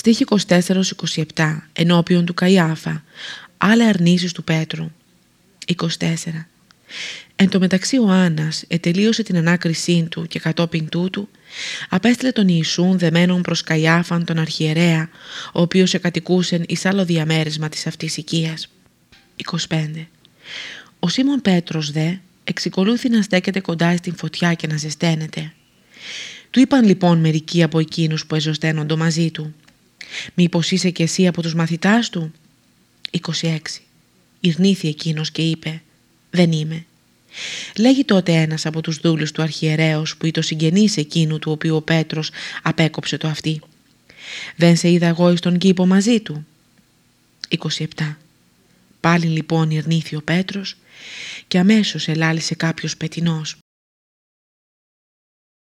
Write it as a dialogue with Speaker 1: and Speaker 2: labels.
Speaker 1: Στοίχη 24-27 ενώπιον του Καϊάφα, άλλα αρνήσεις του Πέτρου. 24. Εν τω μεταξύ ο Άννας ετελείωσε την ανάκρισή του και κατόπιν τούτου απέστειλε τον Ιησούν δεμένον προς Καϊάφαν τον αρχιερέα, ο οποίος εκατοικούσε εις άλλο διαμέρισμα της αυτής οικίας. 25. Ο Σίμων Πέτρος δε εξικολούθη να στέκεται κοντά στην φωτιά και να ζεσταίνεται. Του είπαν λοιπόν μερικοί από εκείνους που εζωσταίνονται μαζί του «Μήπως είσαι και εσύ από τους μαθητάς του» 26. Ηρνήθη εκείνος και είπε «Δεν είμαι». Λέγει τότε ένας από τους δούλους του αρχιερέως που ήταν συγγενής εκείνου του οποίου ο Πέτρος απέκοψε το αυτή. «Δεν σε είδα εγώ στον κήπο μαζί του» 27. Πάλι λοιπόν ηρνήθη ο Πέτρος και αμέσως ελάλησε κάποιος πετινός.